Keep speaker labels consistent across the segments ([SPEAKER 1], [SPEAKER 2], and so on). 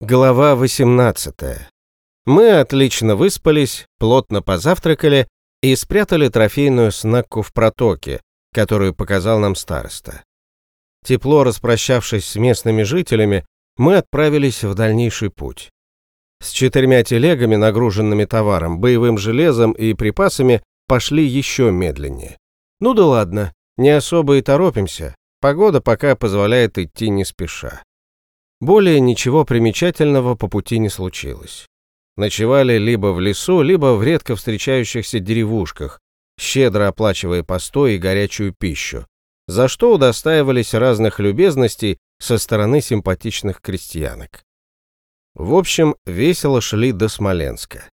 [SPEAKER 1] Глава 18. Мы отлично выспались, плотно позавтракали и спрятали трофейную снакку в протоке, которую показал нам староста. Тепло распрощавшись с местными жителями, мы отправились в дальнейший путь. С четырьмя телегами, нагруженными товаром, боевым железом и припасами, пошли еще медленнее. Ну да ладно, не особо и торопимся, погода пока позволяет идти не спеша. Более ничего примечательного по пути не случилось. Ночевали либо в лесу, либо в редко встречающихся деревушках, щедро оплачивая постой и горячую пищу, за что удостаивались разных любезностей со стороны симпатичных крестьянок. В общем, весело шли до Смоленска.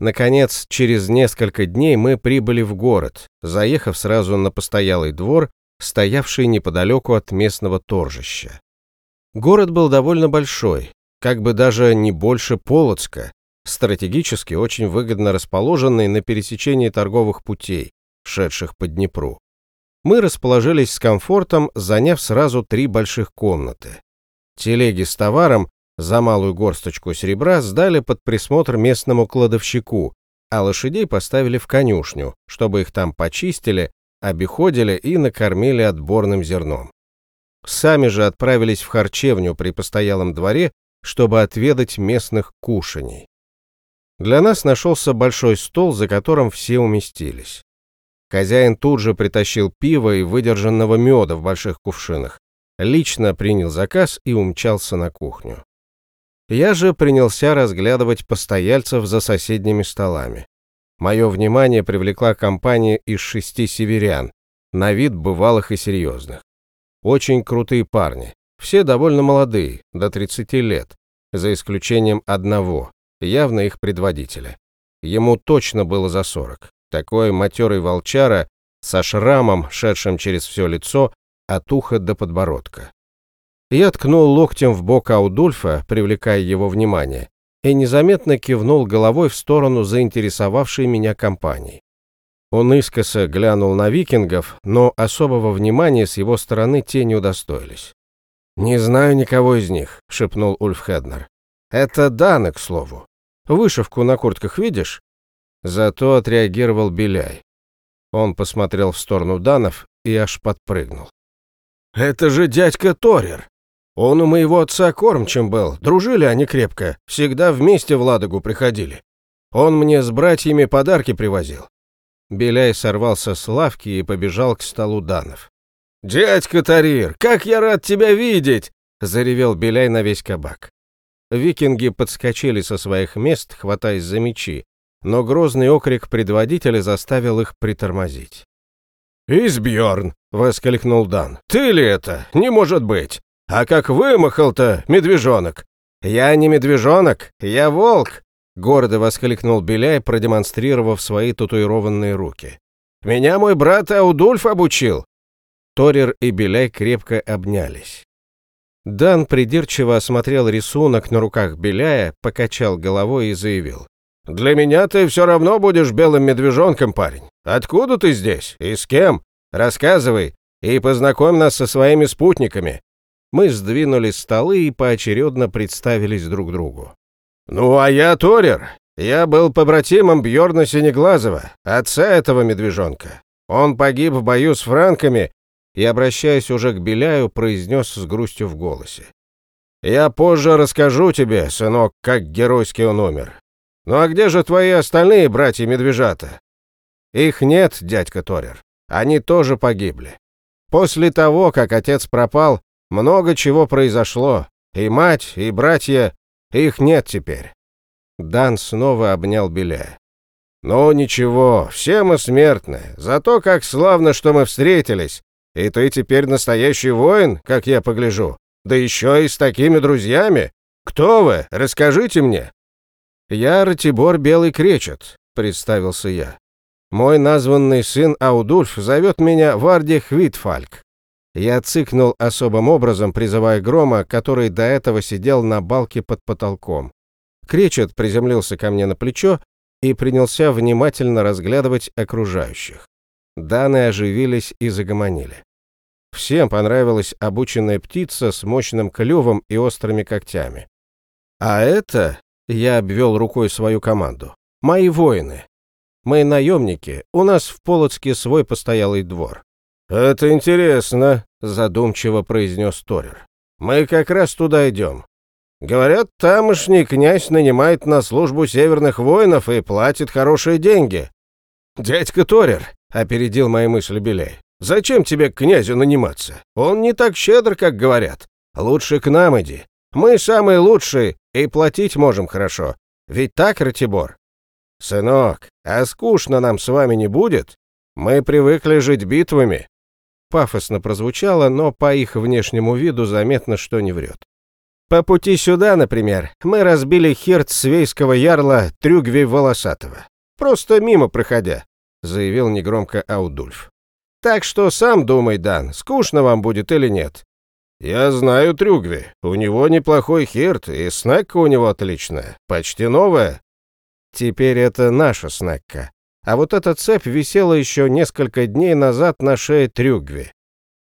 [SPEAKER 1] Наконец, через несколько дней мы прибыли в город, заехав сразу на постоялый двор, стоявший неподалеку от местного торжища. Город был довольно большой, как бы даже не больше Полоцка, стратегически очень выгодно расположенный на пересечении торговых путей, шедших по Днепру. Мы расположились с комфортом, заняв сразу три больших комнаты. Телеги с товаром за малую горсточку серебра сдали под присмотр местному кладовщику, а лошадей поставили в конюшню, чтобы их там почистили, обиходили и накормили отборным зерном. Сами же отправились в харчевню при постоялом дворе, чтобы отведать местных кушаний. Для нас нашелся большой стол, за которым все уместились. Хозяин тут же притащил пиво и выдержанного меда в больших кувшинах, лично принял заказ и умчался на кухню. Я же принялся разглядывать постояльцев за соседними столами. Мое внимание привлекла компания из шести северян, на вид бывалых и серьезных. Очень крутые парни. Все довольно молодые, до 30 лет, за исключением одного, явно их предводителя. Ему точно было за 40. Такой матерый волчара со шрамом, шедшим через все лицо, от уха до подбородка. Я ткнул локтем в бок Аудульфа, привлекая его внимание, и незаметно кивнул головой в сторону заинтересовавшей меня компании. Он искоса глянул на викингов, но особого внимания с его стороны те не удостоились. «Не знаю никого из них», — шепнул Ульф Хеднер. «Это Даны, к слову. Вышивку на куртках видишь?» Зато отреагировал Беляй. Он посмотрел в сторону Данов и аж подпрыгнул. «Это же дядька Торер! Он у моего отца кормчим был, дружили они крепко, всегда вместе в Ладогу приходили. Он мне с братьями подарки привозил. Беляй сорвался с лавки и побежал к столу Данов. «Дядька Тарир, как я рад тебя видеть!» — заревел Беляй на весь кабак. Викинги подскочили со своих мест, хватаясь за мечи, но грозный окрик предводителя заставил их притормозить. «Избьерн!» — воскликнул Дан. «Ты ли это? Не может быть! А как вымахал-то, медвежонок!» «Я не медвежонок, я волк!» Гордо воскликнул Беляй, продемонстрировав свои татуированные руки. «Меня мой брат Аудульф обучил!» Торер и Беляй крепко обнялись. Дан придирчиво осмотрел рисунок на руках Беляя, покачал головой и заявил. «Для меня ты все равно будешь белым медвежонком, парень. Откуда ты здесь? И с кем? Рассказывай и познакомь нас со своими спутниками». Мы сдвинули столы и поочередно представились друг другу. «Ну, а я Торер. Я был побратимом Бьорна Синеглазова, отца этого медвежонка. Он погиб в бою с франками и, обращаясь уже к Беляю, произнес с грустью в голосе. «Я позже расскажу тебе, сынок, как геройски он умер. Ну а где же твои остальные братья-медвежата?» «Их нет, дядька Торер. Они тоже погибли. После того, как отец пропал, много чего произошло. И мать, и братья их нет теперь. Дан снова обнял Беля. «Ну ничего, все мы смертны, зато как славно, что мы встретились. И ты теперь настоящий воин, как я погляжу. Да еще и с такими друзьями. Кто вы? Расскажите мне». «Я Ратибор Белый Кречет», — представился я. «Мой названный сын Аудульф зовет меня Варди Хвитфальк. Я цыкнул особым образом, призывая грома, который до этого сидел на балке под потолком. Кречет приземлился ко мне на плечо и принялся внимательно разглядывать окружающих. Даны оживились и загомонили. Всем понравилась обученная птица с мощным клювом и острыми когтями. А это, я обвел рукой свою команду, мои воины. Мы наемники, у нас в Полоцке свой постоялый двор. «Это интересно», — задумчиво произнес Торер. «Мы как раз туда идем. Говорят, тамошний князь нанимает на службу северных воинов и платит хорошие деньги». «Дядька Торер», — опередил мои мысли Белей, — «зачем тебе к князю наниматься? Он не так щедр, как говорят. Лучше к нам иди. Мы самые лучшие и платить можем хорошо. Ведь так, Ратибор?» «Сынок, а скучно нам с вами не будет? Мы привыкли жить битвами, Пафосно прозвучало, но по их внешнему виду заметно, что не врет. По пути сюда, например, мы разбили хирт свейского ярла Трюгви Волосатого. Просто мимо проходя, заявил негромко Аудульф. Так что сам думай, Дан, скучно вам будет или нет. Я знаю Трюгви. У него неплохой хирт, и снекка у него отличная, почти новая. Теперь это наша снекка. А вот эта цепь висела еще несколько дней назад на шее Трюгви.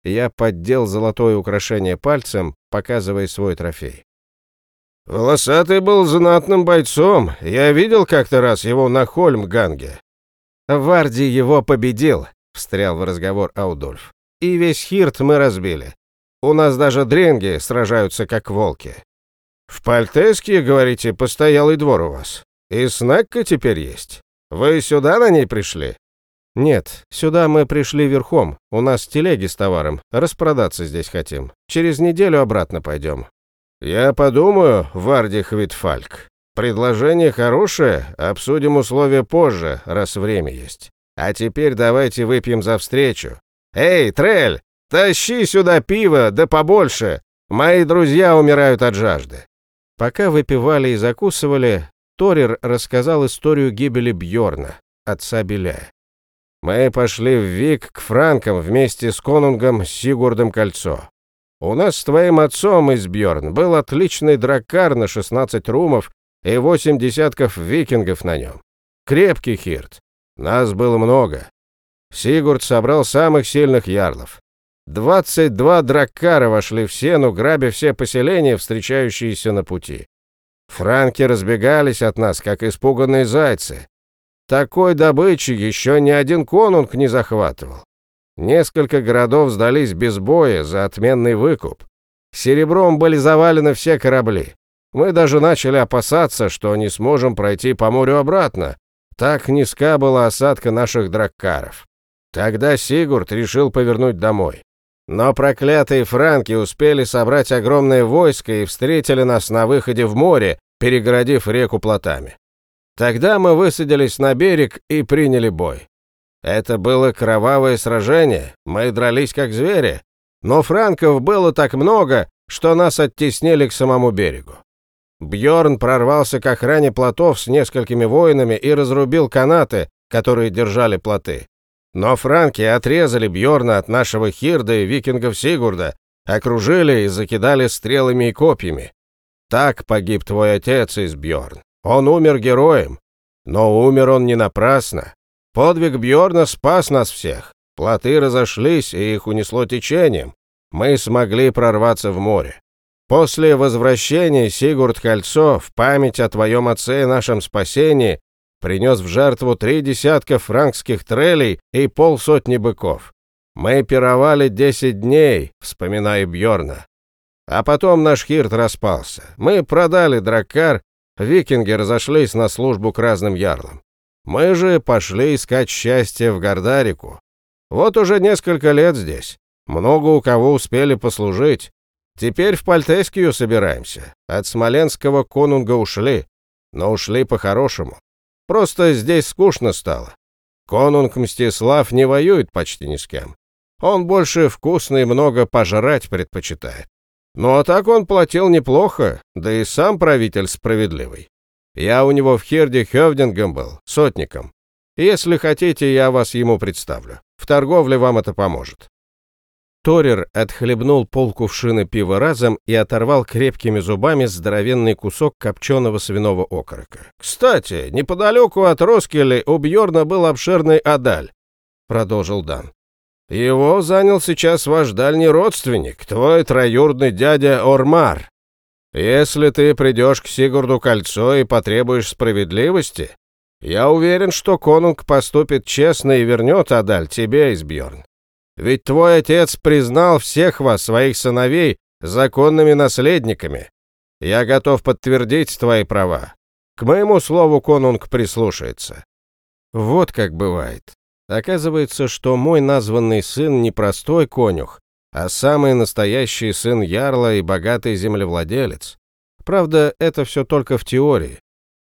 [SPEAKER 1] Я поддел золотое украшение пальцем, показывая свой трофей. «Волосатый был знатным бойцом. Я видел как-то раз его на Хольмганге». «Варди его победил», — встрял в разговор Аудольф. «И весь Хирт мы разбили. У нас даже дренги сражаются как волки». «В Пальтеске, говорите, постоялый двор у вас. И снекка теперь есть?» Вы сюда на ней пришли? Нет, сюда мы пришли верхом. У нас телеги с товаром. Распродаться здесь хотим. Через неделю обратно пойдем. Я подумаю, Варди Хвитфальк. Предложение хорошее, обсудим условия позже, раз время есть. А теперь давайте выпьем за встречу. Эй, Трель, тащи сюда пиво, да побольше. Мои друзья умирают от жажды. Пока выпивали и закусывали, Торир рассказал историю гибели Бьорна, отца Беляя. Мы пошли в Вик к Франкам вместе с конунгом Сигурдом Кольцо. У нас с твоим отцом из Бьорн был отличный драккар на 16 румов и 8 десятков викингов на нем. Крепкий хирт. Нас было много. Сигурд собрал самых сильных ярлов. 22 драккара вошли в сену, грабя все поселения, встречающиеся на пути. Франки разбегались от нас, как испуганные зайцы. Такой добычи еще ни один конунг не захватывал. Несколько городов сдались без боя за отменный выкуп. Серебром были завалены все корабли. Мы даже начали опасаться, что не сможем пройти по морю обратно. Так низка была осадка наших драккаров. Тогда Сигурд решил повернуть домой. Но проклятые франки успели собрать огромное войско и встретили нас на выходе в море, перегородив реку плотами. Тогда мы высадились на берег и приняли бой. Это было кровавое сражение, мы дрались как звери, но франков было так много, что нас оттеснили к самому берегу. Бьорн прорвался к охране плотов с несколькими воинами и разрубил канаты, которые держали плоты. Но франки отрезали Бьорна от нашего Хирда и викингов Сигурда, окружили и закидали стрелами и копьями. Так погиб твой отец из Бьорн. Он умер героем. Но умер он не напрасно. Подвиг Бьорна спас нас всех. Плоты разошлись, и их унесло течением. Мы смогли прорваться в море. После возвращения Сигурд Кольцо в память о твоем отце и нашем спасении принес в жертву три десятка франкских трелей и полсотни быков. Мы пировали десять дней, вспоминая Бьорна. А потом наш хирт распался. Мы продали драккар, викинги разошлись на службу к разным ярлам. Мы же пошли искать счастье в Гордарику. Вот уже несколько лет здесь. Много у кого успели послужить. Теперь в Пальтескию собираемся. От Смоленского конунга ушли, но ушли по-хорошему. Просто здесь скучно стало. Конунг Мстислав не воюет почти ни с кем. Он больше вкусно и много пожрать предпочитает. Ну а так он платил неплохо, да и сам правитель справедливый. Я у него в Херде Хевдингом был, сотником. Если хотите, я вас ему представлю. В торговле вам это поможет. Торер отхлебнул полкувшины пива разом и оторвал крепкими зубами здоровенный кусок копченого свиного окорока. «Кстати, неподалеку от Роскели у Бьорна был обширный адаль», — продолжил Дан. «Его занял сейчас ваш дальний родственник, твой троюродный дядя Ормар. Если ты придешь к Сигурду Кольцо и потребуешь справедливости, я уверен, что конунг поступит честно и вернет Адаль тебе, Избьерн. Ведь твой отец признал всех вас, своих сыновей, законными наследниками. Я готов подтвердить твои права. К моему слову конунг прислушается. Вот как бывает. Оказывается, что мой названный сын не простой конюх, а самый настоящий сын ярла и богатый землевладелец. Правда, это все только в теории.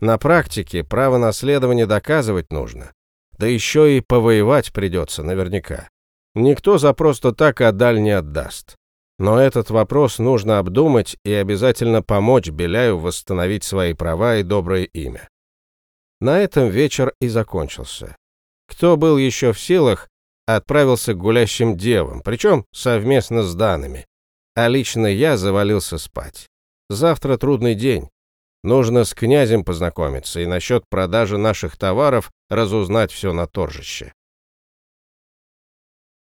[SPEAKER 1] На практике право наследования доказывать нужно. Да еще и повоевать придется наверняка. Никто за просто так Адаль не отдаст. Но этот вопрос нужно обдумать и обязательно помочь Беляю восстановить свои права и доброе имя. На этом вечер и закончился. Кто был еще в силах, отправился к гулящим девам, причем совместно с данными. А лично я завалился спать. Завтра трудный день. Нужно с князем познакомиться и насчет продажи наших товаров разузнать все на торжище.